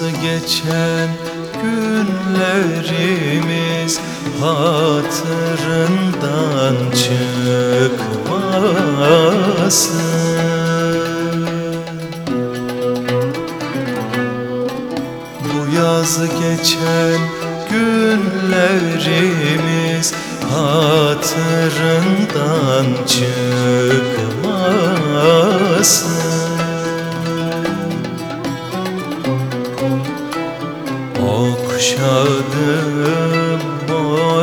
geçen günlerimiz hatırından çıkmasın? Bu yaz geçen günlerimiz hatırından çıkmasın Okşadım o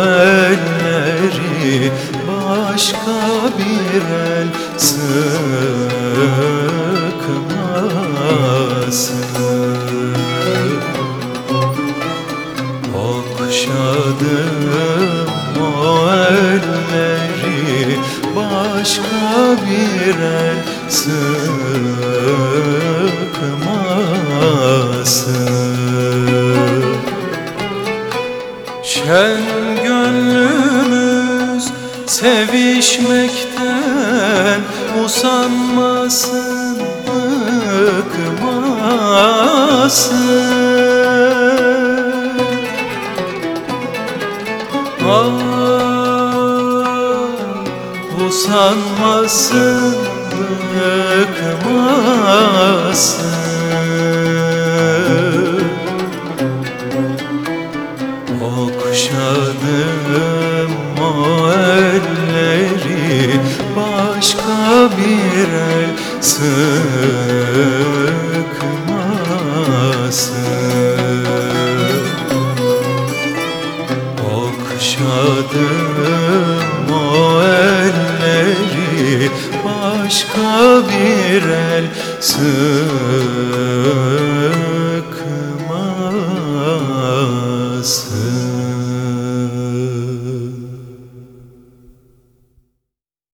elleri başka bir el sıkmasın Okşadım o elleri başka bir el sıkmasın Şen gönlümüz sevişmekten usanmasın, bıkmasın. Ah, usanmasın, bıkmasın el sıkmasın Okşadım o elleri başka bir el. Sıkmasın